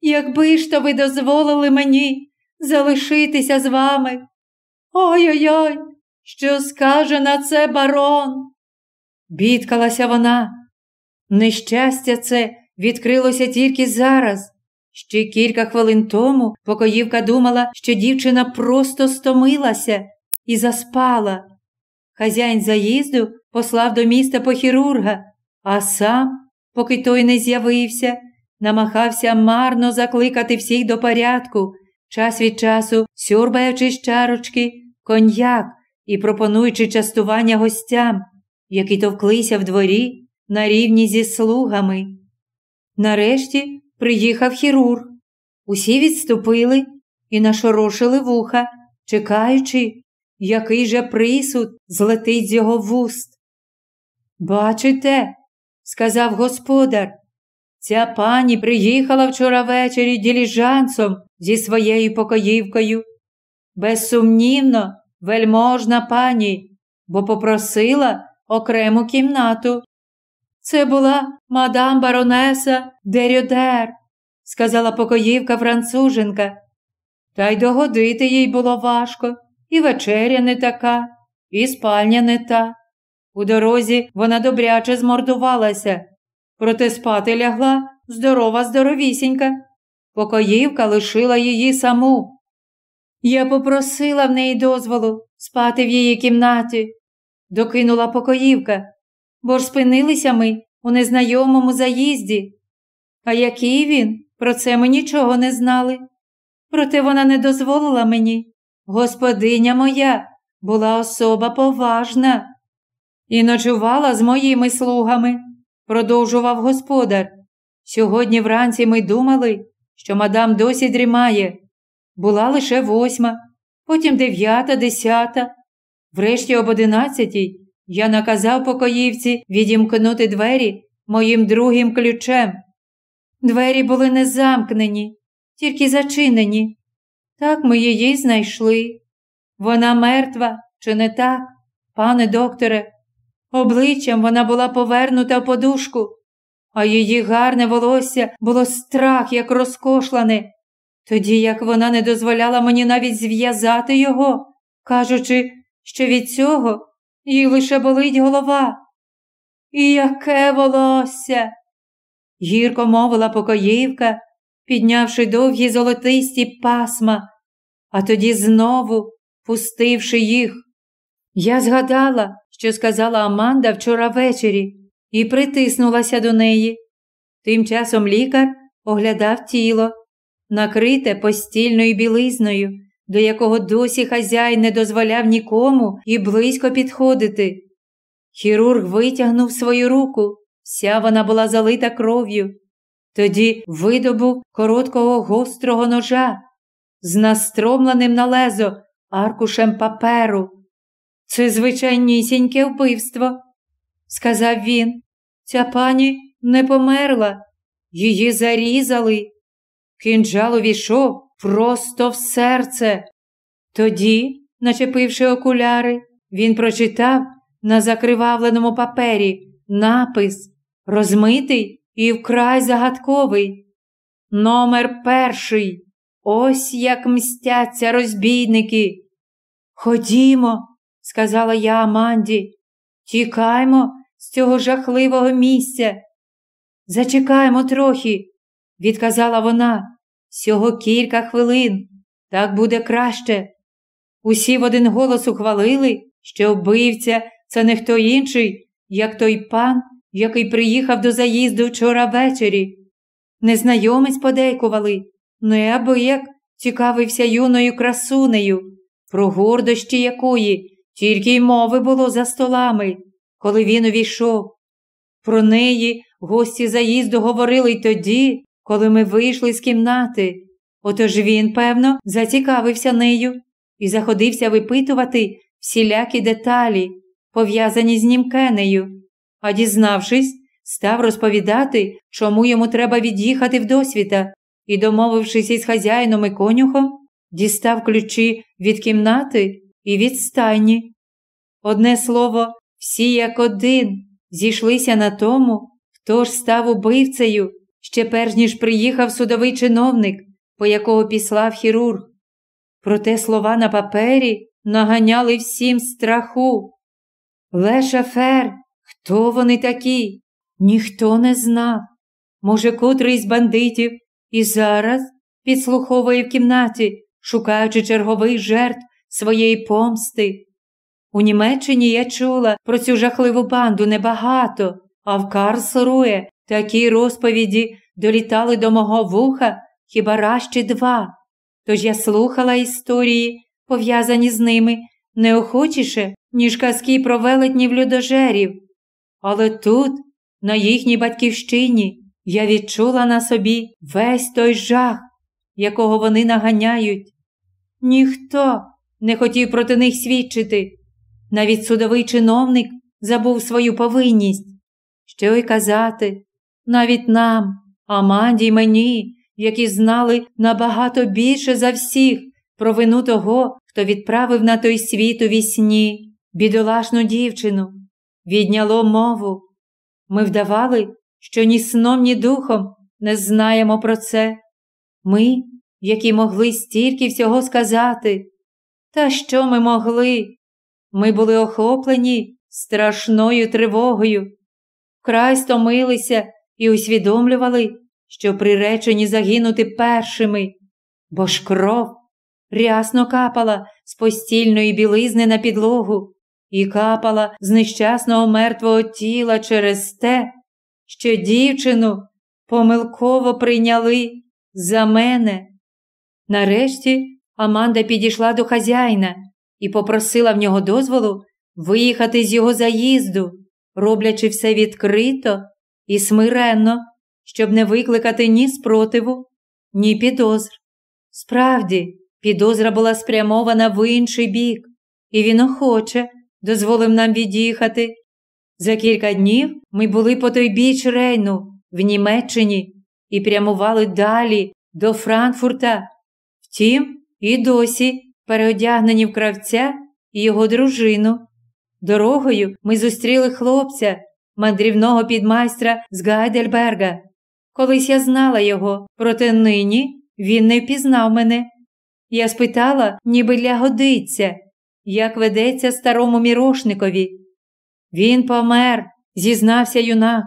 якби ж то ви дозволили мені залишитися з вами. Ой-ой-ой, що скаже на це барон? Бідкалася вона. Нещастя це відкрилося тільки зараз. Ще кілька хвилин тому покоївка думала, що дівчина просто стомилася і заспала. Хазяїн заїзду послав до міста по хірурга, а сам, поки той не з'явився, намагався марно закликати всіх до порядку, час від часу сьорбаючи з чарочки, коньяк і пропонуючи частування гостям, які товклися в дворі на рівні зі слугами. Нарешті приїхав хірург. Усі відступили і нашорошили вуха, чекаючи, який же присуд злетить з його вуст. Бачите, сказав господар, ця пані приїхала вчора ввечері діліжансом зі своєю покоївкою. Безсумнівно, вельможна пані, бо попросила окрему кімнату. Це була мадам баронеса Дерюдер, сказала покоївка француженка. Та й догодити їй було важко, і вечеря не така, і спальня не та. У дорозі вона добряче змордувалася, проте спати лягла здорова, здоровісінька. Покоївка лишила її саму. Я попросила в неї дозволу спати в її кімнаті, докинула покоївка, бо ж спинилися ми у незнайомому заїзді. А який він, про це ми нічого не знали. Проте вона не дозволила мені. Господиня моя була особа поважна і ночувала з моїми слугами, продовжував господар. Сьогодні вранці ми думали, що мадам досі дрімає. Була лише восьма, потім дев'ята, десята. Врешті об одинадцятій я наказав покоївці відімкнути двері моїм другим ключем. Двері були не замкнені, тільки зачинені. Так ми її знайшли. Вона мертва, чи не так, пане докторе? Обличчям вона була повернута в подушку, а її гарне волосся було страх, як розкошлане, тоді як вона не дозволяла мені навіть зв'язати його, кажучи, що від цього їй лише болить голова. І яке волосся? гірко мовила покоївка, піднявши довгі золотисті пасма, а тоді знову пустивши їх. Я згадала, що сказала Аманда вчора ввечері, і притиснулася до неї. Тим часом лікар оглядав тіло, накрите постільною білизною, до якого досі хазяй не дозволяв нікому і близько підходити. Хірург витягнув свою руку, вся вона була залита кров'ю. Тоді видобув короткого гострого ножа з настромленим на лезо аркушем паперу. Це звичайнісіньке вбивство, сказав він. Ця пані не померла, її зарізали. Кинджал увійшов просто в серце. Тоді, начепивши окуляри, він прочитав на закривавленому папері напис розмитий і вкрай загадковий. Номер перший. Ось як мстяться розбійники. Ходімо, сказала я Аманді, тікаймо з цього жахливого місця. Зачекаймо трохи, відказала вона. Всього кілька хвилин. Так буде краще. Усі в один голос ухвалили, що вбивця це не хто інший, як той пан, який приїхав до заїзду вчора ввечері. Незнайомець подейкували, неабияк цікавився юною красунею, про гордощі якої тільки й мови було за столами, коли він увійшов. Про неї гості заїзду говорили й тоді, коли ми вийшли з кімнати. Отож він, певно, зацікавився нею і заходився випитувати всілякі деталі, пов'язані з німкенею, а дізнавшись, став розповідати, чому йому треба від'їхати в досвіта, і, домовившись із хазяїном і конюхом, дістав ключі від кімнати і від стайні. Одне слово, всі як один зійшлися на тому, хто ж став убивцею, ще перш ніж приїхав судовий чиновник, по якого післав хірург. Проте слова на папері наганяли всім страху. Лешафер, хто вони такі? Ніхто не знав. Може, котрий з бандитів і зараз підслуховує в кімнаті, шукаючи чергових жертв своєї помсти. У Німеччині я чула про цю жахливу банду небагато, а в Карлсрує такі розповіді долітали до мого вуха хіба раз чи два. Тож я слухала історії, пов'язані з ними, неохочіше, ніж казки про велетнів людожерів. Але тут, на їхній батьківщині, я відчула на собі весь той жах, якого вони наганяють. Ніхто не хотів проти них свідчити. Навіть судовий чиновник забув свою повинність. Що й казати, навіть нам, Аманді й мені, які знали набагато більше за всіх про вину того, хто відправив на той світ у вісні бідолашну дівчину, відняло мову. Ми вдавали, що ні сном, ні духом не знаємо про це. Ми, які могли стільки всього сказати. Та що ми могли? Ми були охоплені страшною тривогою, вкрай стомилися і усвідомлювали, що приречені загинути першими, бо ж кров рясно капала з постільної білизни на підлогу і капала з нещасного мертвого тіла через те, що дівчину помилково прийняли за мене. Нарешті Аманда підійшла до хазяїна і попросила в нього дозволу виїхати з його заїзду, роблячи все відкрито і смиренно, щоб не викликати ні спротиву, ні підозр. Справді, підозра була спрямована в інший бік, і він охоче дозволив нам від'їхати. За кілька днів ми були по той біч Рейну в Німеччині і прямували далі до Франкфурта. Втім, і досі переодягнені в кравця і його дружину. Дорогою ми зустріли хлопця, мандрівного підмайстра з Гайдельберга. Колись я знала його, проте нині він не впізнав мене. Я спитала, ніби для годиться, як ведеться старому мірошникові. Він помер, зізнався юнак.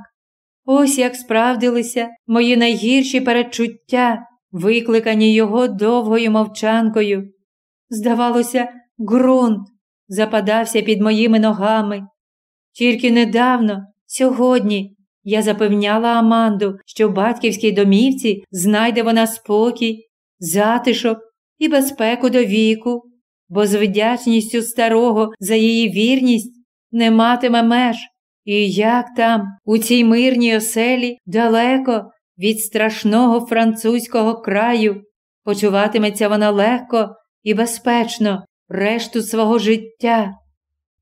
Ось як справдилися мої найгірші передчуття, викликані його довгою мовчанкою. Здавалося, ґрунт западався під моїми ногами. Тільки недавно, сьогодні, я запевняла Аманду, що в батьківській домівці знайде вона спокій, затишок і безпеку до віку, бо з вдячністю старого за її вірність не матиме меж. І як там, у цій мирній оселі, далеко від страшного французького краю, почуватиметься вона легко і безпечно решту свого життя.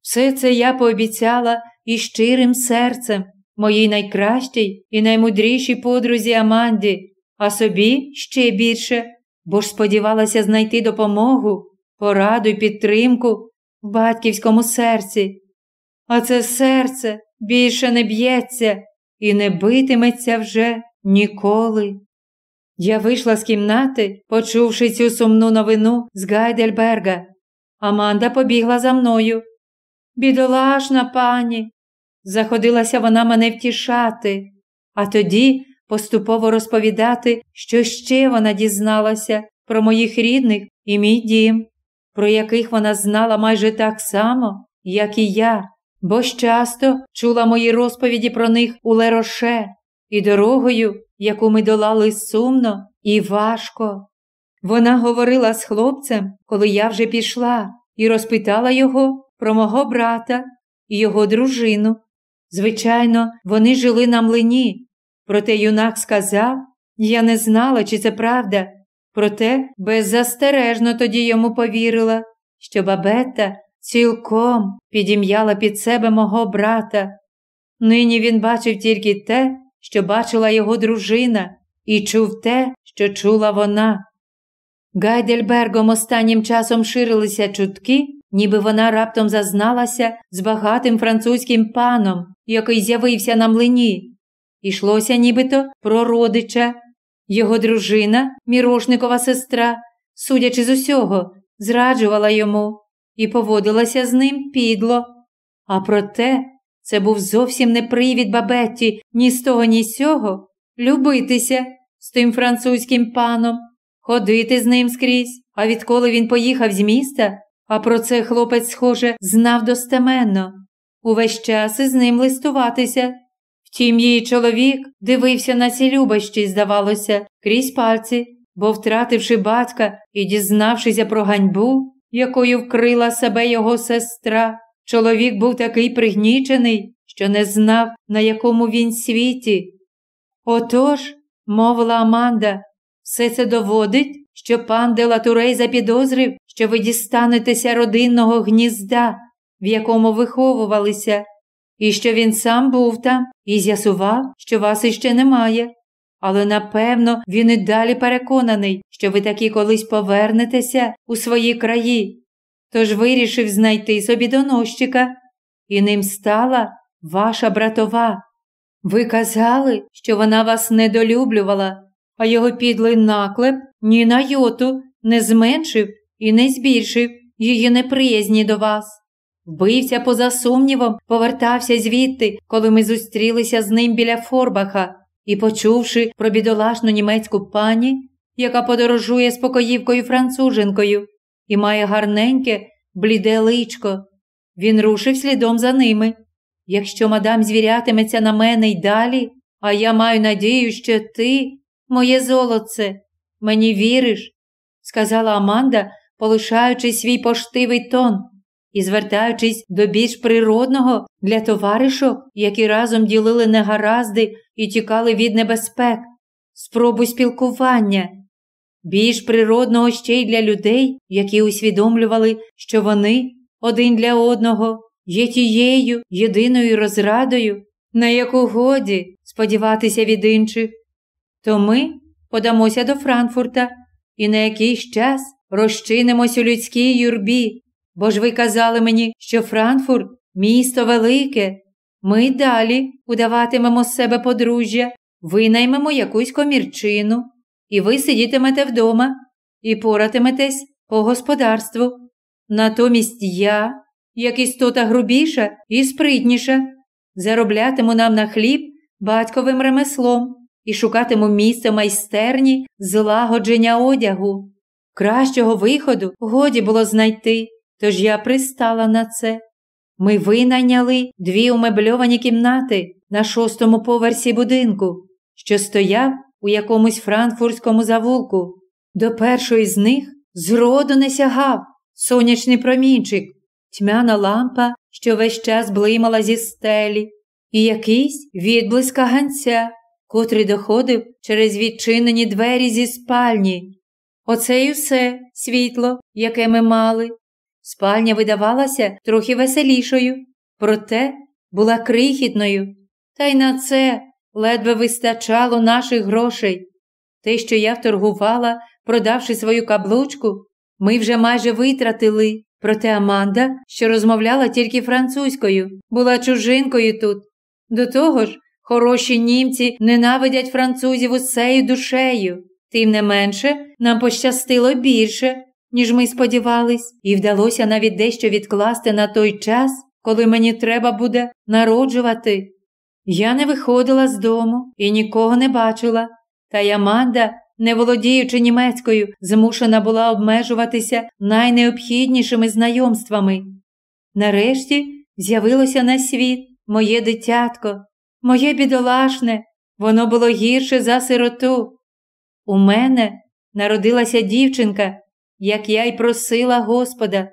Все це я пообіцяла і щирим серцем моїй найкращій і наймудрішій подрузі Аманді, а собі ще більше, бо ж сподівалася знайти допомогу, пораду й підтримку в батьківському серці. А це серце більше не б'ється і не битиметься вже ніколи. Я вийшла з кімнати, почувши цю сумну новину з Гайдельберга. Аманда побігла за мною. Бідолашна пані, заходилася вона мене втішати, а тоді поступово розповідати, що ще вона дізналася про моїх рідних і мій дім, про яких вона знала майже так само, як і я, бо часто чула мої розповіді про них у Лероше і дорогою, яку ми долали сумно і важко. Вона говорила з хлопцем, коли я вже пішла, і розпитала його про мого брата і його дружину. Звичайно, вони жили на млині. Проте юнак сказав, я не знала, чи це правда, проте беззастережно тоді йому повірила, що бабета цілком підім'яла під себе мого брата. Нині він бачив тільки те, що бачила його дружина, і чув те, що чула вона. Гайдельбергом останнім часом ширилися чутки, ніби вона раптом зазналася з багатим французьким паном, який з'явився на млині. Ішлося нібито про родича. Його дружина, мірошникова сестра, судячи з усього, зраджувала йому і поводилася з ним підло. А проте це був зовсім не привід бабетті ні з того, ні з сього любитися з тим французьким паном, ходити з ним скрізь. А відколи він поїхав з міста, а про це хлопець, схоже, знав достеменно, увесь час із ним листуватися. Втім, її чоловік дивився на ці любощі, здавалося, крізь пальці, бо, втративши батька і дізнавшися про ганьбу, якою вкрила себе його сестра, чоловік був такий пригнічений, що не знав, на якому він світі. Отож, мовила Аманда, все це доводить, що пан Делатурей запідозрив, що ви дістанетеся родинного гнізда, в якому виховувалися, і що він сам був там і з'ясував, що вас іще немає. Але напевно він і далі переконаний, що ви таки колись повернетеся у свої краї. Тож вирішив знайти собі доносчика, і ним стала ваша братова. Ви казали, що вона вас недолюблювала, а його підлий наклеп ні на йоту не зменшив і не збільшив її неприязні до вас. Вбивця, поза сумнівом, повертався звідти, коли ми зустрілися з ним біля Форбаха, і, почувши про бідолашну німецьку пані, яка подорожує з покоївкою француженкою і має гарненьке, бліде личко, він рушив слідом за ними. Якщо мадам звірятиметься на мене й далі, а я маю надію, що ти, моє золоце, мені віриш, сказала Аманда, полишаючи свій поштивий тон і звертаючись до більш природного для товаришок, які разом ділили негаразди і тікали від небезпек, спробуй спілкування, більш природного ще й для людей, які усвідомлювали, що вони один для одного є тією єдиною розрадою, на яку годі сподіватися від інших, то ми подамося до Франкфурта і на якийсь час розчинимось у людській юрбі, бо ж ви казали мені, що Франкфурт місто велике. Ми далі удаватимемо з себе подружжя, винаймемо якусь комірчину, і ви сидітимете вдома і поратиметесь по господарству. Натомість я, як істота грубіша і спритніша, зароблятиму нам на хліб батьковим ремеслом і шукатиму місце майстерні злагодження одягу. Кращого виходу годі було знайти, тож я пристала на це. Ми винайняли дві умебльовані кімнати на шостому поверсі будинку, що стояв у якомусь франкфуртському завулку. До першої з них зроду не сягав сонячний промінчик, тьмяна лампа, що весь час блимала зі стелі, і якийсь відблиск ганця, котрий доходив через відчинені двері зі спальні. Оце й усе світло, яке ми мали. Спальня видавалася трохи веселішою, проте була крихітною, та й на це ледве вистачало наших грошей. Те, що я вторгувала, продавши свою каблучку, ми вже майже витратили. Проте Аманда, що розмовляла тільки французькою, була чужинкою тут. До того ж, хороші німці ненавидять французів усею душею, Тим не менше, нам пощастило більше, ніж ми сподівались, і вдалося навіть дещо відкласти на той час, коли мені треба буде народжувати. Я не виходила з дому і нікого не бачила, та й Аманда, не володіючи німецькою, змушена була обмежуватися найнеобхіднішими знайомствами. Нарешті з'явилося на світ моє дитятко, моє бідолашне, воно було гірше за сироту. У мене народилася дівчинка, як я й просила Господа.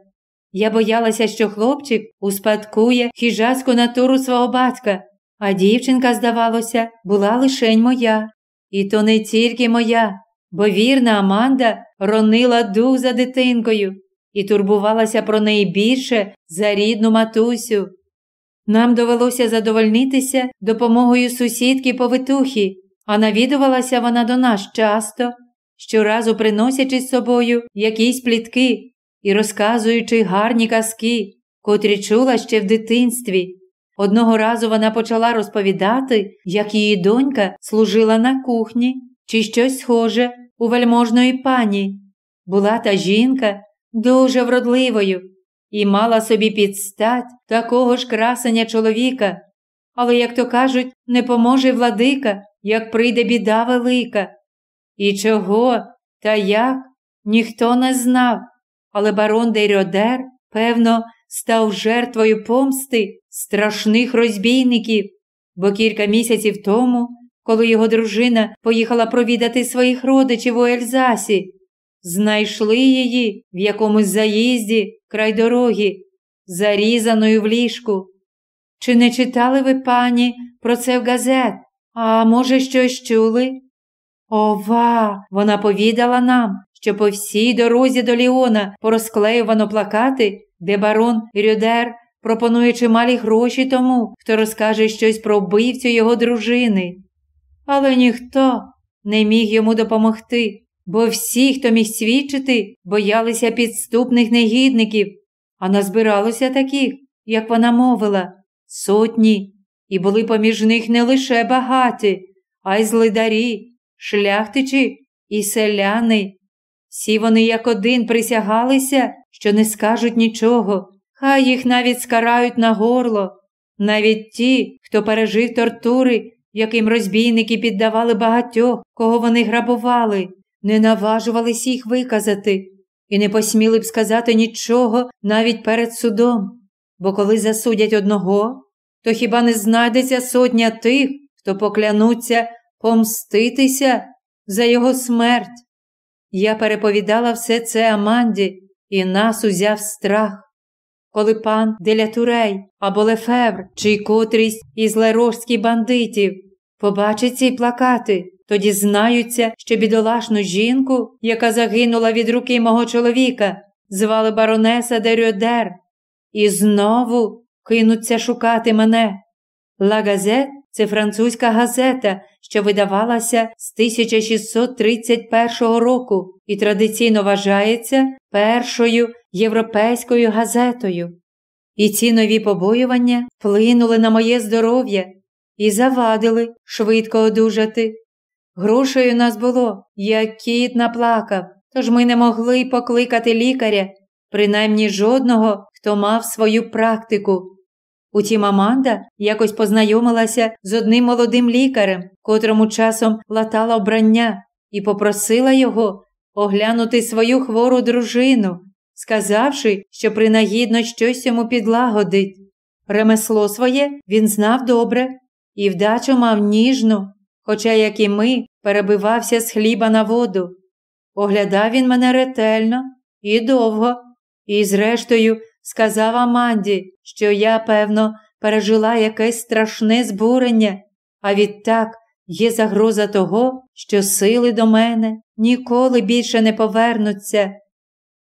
Я боялася, що хлопчик успадкує хижацьку натуру свого батька, а дівчинка, здавалося, була лишень моя. І то не тільки моя, бо вірна Аманда ронила дух за дитинкою і турбувалася про неї більше за рідну матусю. Нам довелося задовольнитися допомогою сусідки повитухи, а навідувалася вона до нас часто, щоразу приносячи з собою якісь плітки і розказуючи гарні казки, котрі чула ще в дитинстві. Одного разу вона почала розповідати, як її донька служила на кухні чи щось схоже у вельможної пані. Була та жінка дуже вродливою і мала собі підстать такого ж красення чоловіка. Але, як то кажуть, не поможе владика, як прийде біда велика. І чого та як ніхто не знав, але барон Дейродер, певно, став жертвою помсти страшних розбійників, бо кілька місяців тому, коли його дружина поїхала провідати своїх родичів у Ельзасі, знайшли її в якомусь заїзді край дороги, зарізаною в ліжку. Чи не читали ви, пані, про це в газет? А може, щось чули? Ова, вона повідала нам, що по всій дорозі до Ліона порозклеювано плакати, де барон Рюдер пропонує чималі гроші тому, хто розкаже щось про вбивцю його дружини. Але ніхто не міг йому допомогти, бо всі, хто міг свідчити, боялися підступних негідників, а назбиралося таких, як вона мовила, сотні, і були поміж них не лише багаті, а й злидарі, шляхтичі і селяни. Всі вони як один присягалися, що не скажуть нічого, хай їх навіть скарають на горло, навіть ті, хто пережив тортури, яким розбійники піддавали багатьох, кого вони грабували, не наважувались їх виказати і не посміли б сказати нічого навіть перед судом. Бо коли засудять одного, то хіба не знайдеться сотня тих, хто поклянуться помститися за його смерть? Я переповідала все це Аманді, і нас узяв страх. Коли пан Делятурей або Лефевр чи котрийсь із лерожських бандитів побачить ці плакати, тоді знаються, що бідолашну жінку, яка загинула від руки мого чоловіка, звали баронеса Дерюдер, і знову кинуться шукати мене. Ла Газет це французька газета, що видавалася з 1631 року і традиційно вважається першою європейською газетою. І ці нові побоювання вплинули на моє здоров'я і завадили швидко одужати. Грошей у нас було, як кіт наплакав, тож ми не могли покликати лікаря, принаймні жодного, хто мав свою практику. Утім, Аманда якось познайомилася з одним молодим лікарем, котрому часом латала обрання, і попросила його оглянути свою хвору дружину, сказавши, що принагідно щось йому підлагодить. Ремесло своє він знав добре і вдачу мав ніжну, хоча, як і ми, перебивався з хліба на воду. Оглядав він мене ретельно і довго, і, зрештою, сказав Аманді, що я, певно, пережила якесь страшне збурення, а відтак є загроза того, що сили до мене ніколи більше не повернуться.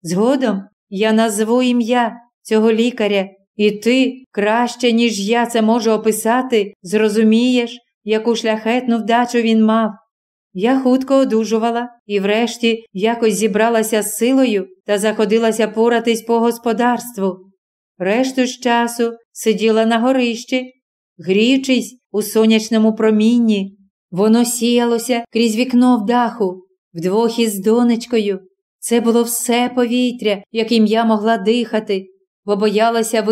Згодом я назву ім'я цього лікаря, і ти краще, ніж я це можу описати, зрозумієш, яку шляхетну вдачу він мав. Я хутко одужувала і, врешті, якось зібралася з силою та заходилася поратись по господарству. Решту ж часу сиділа на горищі, гріючись у сонячному промінні. Воно сіялося крізь вікно в даху, вдвох із донечкою. Це було все повітря, яким я могла дихати, бо боялася